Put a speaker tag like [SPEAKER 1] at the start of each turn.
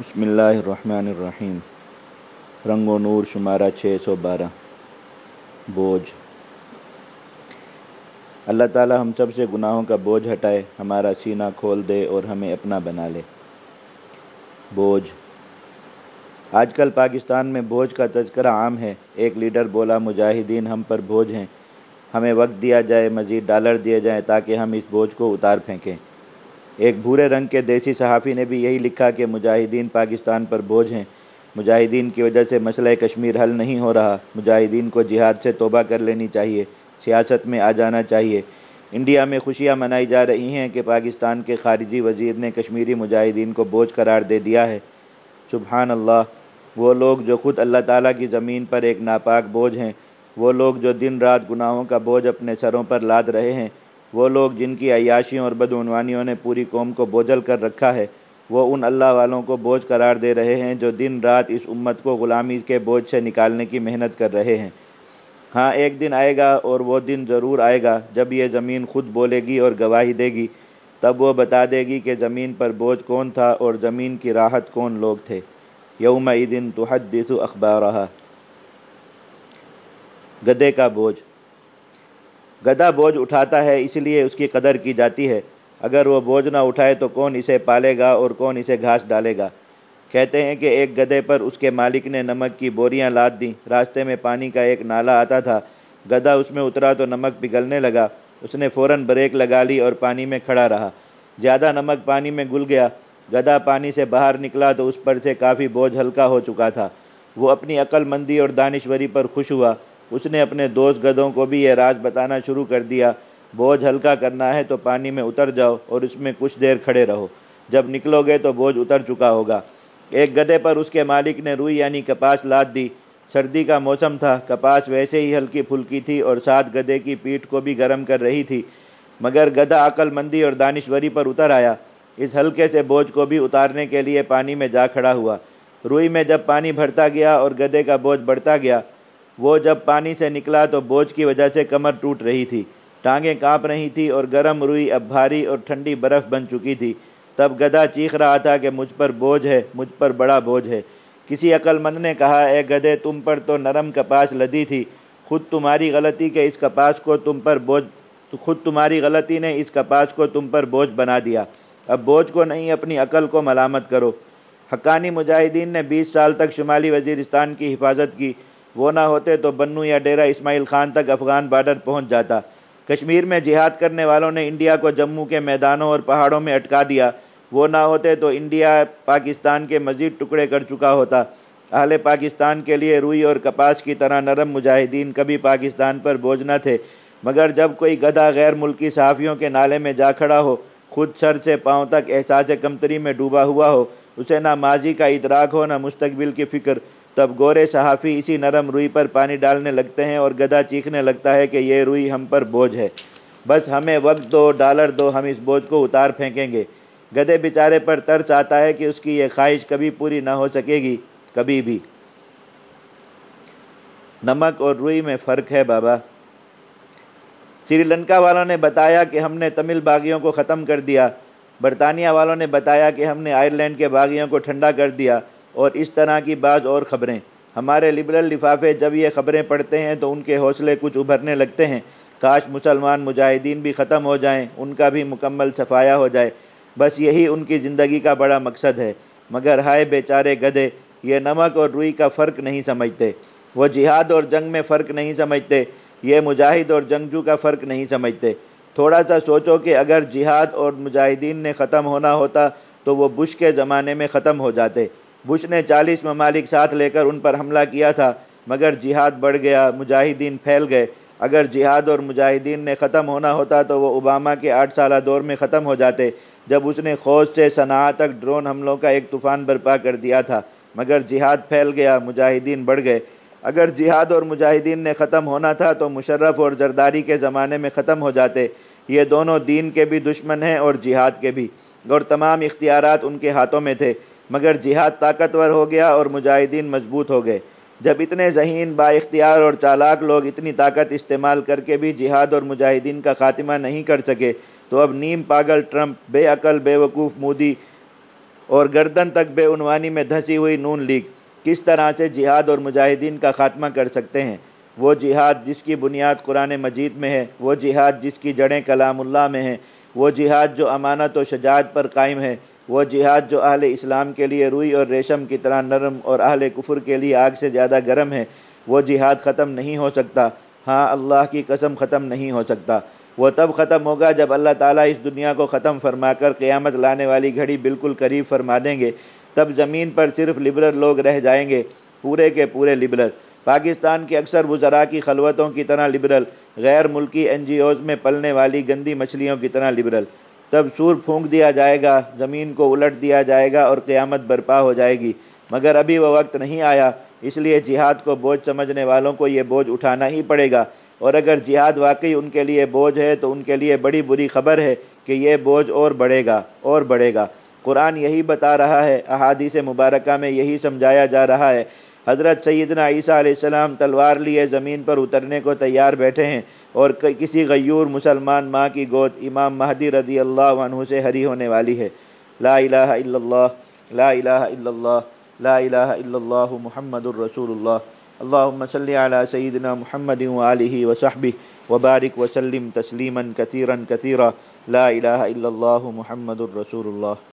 [SPEAKER 1] بسم اللہ الرحمن الرحیم. رنگ و نور شمارہ چھ سو بارہ. بوجھ. اللہ تعالی ہم سب سے گناہوں کا بوجھ ہٹائے، ہمارا سینہ کھول دے اور ہمیں اپنا بنا لے. بوجھ. آج کل پاکستان میں بوجھ کا تذکرہ عام ہے۔ ایک لیڈر بولا، مجاہدین ہم پر بوجھ ہیں۔ ہمیں وقت دیا جائے، مزید ڈالر دیے جائیں تاکہ ہم اس بوجھ کو اتار پھینکیں. ایک بھورے رنگ کے دیسی صحافی نے بھی یہی لکھا کہ مجاہدین پاکستان پر بوجھ ہیں۔ مجاہدین کی وجہ سے مسئلہ کشمیر حل نہیں ہو رہا۔ مجاہدین کو جہاد سے توبہ کر لینی چاہیے۔ سیاست میں آ جانا چاہیے۔ انڈیا میں خوشیاں منائی جا رہی ہیں کہ پاکستان کے خارجی وزیر نے کشمیری مجاہدین کو بوجھ قرار دے دیا ہے۔ سبحان اللہ۔ وہ لوگ جو خود اللہ تعالیٰ کی زمین پر ایک ناپاک بوجھ ہیں۔ وہ لوگ جو دن رات گناہوں کا بوجھ اپنے سروں پر لاد رہے ہیں۔ وہ لوگ جن کی عیاشیوں اور بدعنوانیوں نے پوری قوم کو بوجھل کر رکھا ہے، وہ ان اللہ والوں کو بوجھ قرار دے رہے ہیں جو دن رات اس امت کو غلامی کے بوجھ سے نکالنے کی محنت کر رہے ہیں۔ ہاں ایک دن آئے گا اور وہ دن ضرور آئے گا جب یہ زمین خود بولے گی اور گواہی دے گی۔ تب وہ بتا دے گی کہ زمین پر بوجھ کون تھا اور زمین کی راحت کون لوگ تھے۔ یوم دن تحدث اخبارہ گدے کا بوجھ۔ گدھا بوجھ اٹھاتا ہے اس لیے اس کی قدر کی جاتی ہے۔ اگر وہ بوجھ نہ اٹھائے تو کون اسے پالے گا اور کون اسے گھاس ڈالے گا؟ کہتے ہیں کہ ایک گدھے پر اس کے مالک نے نمک کی بوریاں لاد دیں۔ راستے میں پانی کا ایک نالا آتا تھا۔ گدھا اس میں اترا تو نمک پگھلنے لگا۔ اس نے فوراً بریک لگا لی اور پانی میں کھڑا رہا۔ زیادہ نمک پانی میں گل گیا۔ گدھا پانی سے باہر نکلا تو اس پر سے کافی بوجھ ہلکا ہو چکا تھا۔ وہ اپنی عقل مندی اور دانشوری پر خوش ہوا۔ اس نے اپنے دوست گدھوں کو بھی یہ راز بتانا شروع کر دیا، بوجھ ہلکا کرنا ہے تو پانی میں اتر جاؤ اور اس میں کچھ دیر کھڑے رہو۔ جب نکلو گے تو بوجھ اتر چکا ہوگا۔ ایک گدھے پر اس کے مالک نے روئی یعنی کپاس لاد دی۔ سردی کا موسم تھا، کپاس ویسے ہی ہلکی پھلکی تھی اور ساتھ گدھے کی پیٹھ کو بھی گرم کر رہی تھی۔ مگر گدھا عقل مندی اور دانشوری پر اتر آیا۔ اس ہلکے سے بوجھ کو بھی اتارنے کے لیے پانی میں جا کھڑا ہوا۔ روئی میں جب پانی بھرتا گیا اور گدھے کا بوجھ بڑھتا گیا وہ جب پانی سے نکلا تو بوجھ کی وجہ سے کمر ٹوٹ رہی تھی۔ ٹانگیں کانپ رہی تھی اور گرم روئی اب بھاری اور ٹھنڈی برف بن چکی تھی۔ تب گدھا چیخ رہا تھا کہ مجھ پر بوجھ ہے، مجھ پر بڑا بوجھ ہے۔ کسی عقل مند نے کہا، اے گدھے تم پر تو نرم کپاس لدی تھی۔ خود تمہاری غلطی کہ اس کپاس کو تم پر بوجھ، خود تمہاری غلطی نے اس کپاس کو تم پر بوجھ بنا دیا۔ اب بوجھ کو نہیں، اپنی عقل کو ملامت کرو۔ حقانی مجاہدین نے بیس سال تک شمالی وزیرستان کی حفاظت کی۔ وہ نہ ہوتے تو بنو یا ڈیرہ اسماعیل خان تک افغان بارڈر پہنچ جاتا۔ کشمیر میں جہاد کرنے والوں نے انڈیا کو جموں کے میدانوں اور پہاڑوں میں اٹکا دیا۔ وہ نہ ہوتے تو انڈیا پاکستان کے مزید ٹکڑے کر چکا ہوتا۔ اہل پاکستان کے لیے روئی اور کپاس کی طرح نرم مجاہدین کبھی پاکستان پر بوجھ نہ تھے۔ مگر جب کوئی گدھا غیر ملکی صحافیوں کے نالے میں جا کھڑا ہو، خود سر سے پاؤں تک احساس کمتری میں ڈوبا ہوا ہو، اسے نہ ماضی کا ادراک ہو، نہ مستقبل کی فکر۔ تب گورے صحافی اسی نرم روئی پر پانی ڈالنے لگتے ہیں اور گدھا چیخنے لگتا ہے کہ یہ روئی ہم پر بوجھ ہے۔ بس ہمیں وقت دو، ڈالر دو، ہم اس بوجھ کو اتار پھینکیں گے۔ گدھے بیچارے پر ترس آتا ہے کہ اس کی یہ خواہش کبھی پوری نہ ہو سکے گی، کبھی بھی۔ نمک اور روئی میں فرق ہے بابا۔ سری لنکا والوں نے بتایا کہ ہم نے تمل باغیوں کو ختم کر دیا۔ برطانیہ والوں نے بتایا کہ ہم نے آئرلینڈ کے باغیوں کو ٹھنڈا کر دیا۔ اور اس طرح کی بعض اور خبریں۔ ہمارے لبرل لفافے جب یہ خبریں پڑھتے ہیں تو ان کے حوصلے کچھ ابھرنے لگتے ہیں۔ کاش مسلمان مجاہدین بھی ختم ہو جائیں، ان کا بھی مکمل صفایا ہو جائے۔ بس یہی ان کی زندگی کا بڑا مقصد ہے۔ مگر ہائے بیچارے گدھے یہ نمک اور روئی کا فرق نہیں سمجھتے۔ وہ جہاد اور جنگ میں فرق نہیں سمجھتے، یہ مجاہد اور جنگجو کا فرق نہیں سمجھتے۔ تھوڑا سا سوچو کہ اگر جہاد اور مجاہدین نے ختم ہونا ہوتا تو وہ بش کے زمانے میں ختم ہو جاتے۔ بش نے چالیس ممالک ساتھ لے کر ان پر حملہ کیا تھا، مگر جہاد بڑھ گیا، مجاہدین پھیل گئے۔ اگر جہاد اور مجاہدین نے ختم ہونا ہوتا تو وہ اوباما کے آٹھ سالہ دور میں ختم ہو جاتے۔ جب اس نے خوش سے صنع تک ڈرون حملوں کا ایک طوفان برپا کر دیا تھا، مگر جہاد پھیل گیا، مجاہدین بڑھ گئے۔ اگر جہاد اور مجاہدین نے ختم ہونا تھا تو مشرف اور زرداری کے زمانے میں ختم ہو جاتے۔ یہ دونوں دین کے بھی دشمن ہیں اور جہاد کے بھی۔ اور تمام اختیارات ان کے ہاتھوں میں تھے۔ مگر جہاد طاقتور ہو گیا اور مجاہدین مضبوط ہو گئے۔ جب اتنے ذہین با اختیار اور چالاک لوگ اتنی طاقت استعمال کر کے بھی جہاد اور مجاہدین کا خاتمہ نہیں کر سکے، تو اب نیم پاگل ٹرمپ بے عقل، بے وقوف مودی اور گردن تک بے عنوانی میں دھسی ہوئی نون لیگ کس طرح سے جہاد اور مجاہدین کا خاتمہ کر سکتے ہیں؟ وہ جہاد جس کی بنیاد قرآن مجید میں ہے، وہ جہاد جس کی جڑیں کلام اللہ میں ہیں، وہ جہاد جو امانت و شجاعت پر قائم ہے۔ وہ جہاد جو اہل اسلام کے لیے روئی اور ریشم کی طرح نرم اور اہل کفر کے لیے آگ سے زیادہ گرم ہے، وہ جہاد ختم نہیں ہو سکتا۔ ہاں اللہ کی قسم ختم نہیں ہو سکتا۔ وہ تب ختم ہوگا جب اللہ تعالیٰ اس دنیا کو ختم فرما کر قیامت لانے والی گھڑی بالکل قریب فرما دیں گے۔ تب زمین پر صرف لبرل لوگ رہ جائیں گے، پورے کے پورے لبرل۔ پاکستان کے اکثر وزراء کی خلوتوں کی طرح لبرل، غیر ملکی این جی اوز میں پلنے والی گندی مچھلیوں کی طرح لبرل۔ تب سور پھونک دیا جائے گا، زمین کو الٹ دیا جائے گا اور قیامت برپا ہو جائے گی۔ مگر ابھی وہ وقت نہیں آیا، اس لیے جہاد کو بوجھ سمجھنے والوں کو یہ بوجھ اٹھانا ہی پڑے گا۔ اور اگر جہاد واقعی ان کے لیے بوجھ ہے، تو ان کے لیے بڑی بری خبر ہے کہ یہ بوجھ اور بڑھے گا، اور بڑھے گا۔ قرآن یہی بتا رہا ہے، احادیث مبارکہ میں یہی سمجھایا جا رہا ہے۔ حضرت سیدنا عیسیٰ علیہ السلام تلوار لیے زمین پر اترنے کو تیار بیٹھے ہیں اور کسی غیور مسلمان ماں کی گود امام مہدی رضی اللہ عنہ سے ہری ہونے والی ہے۔ لا الہ الا اللہ، لا الہ الا اللہ، لا الہ الا اللہ محمد الرسول اللہ اللہم صلی علی سیدنا محمد وآلہ وصحبہ وبارک وسلم تسلیما کثیرا کثیرا۔ لا الہ الا اللہ محمد الرسول اللہ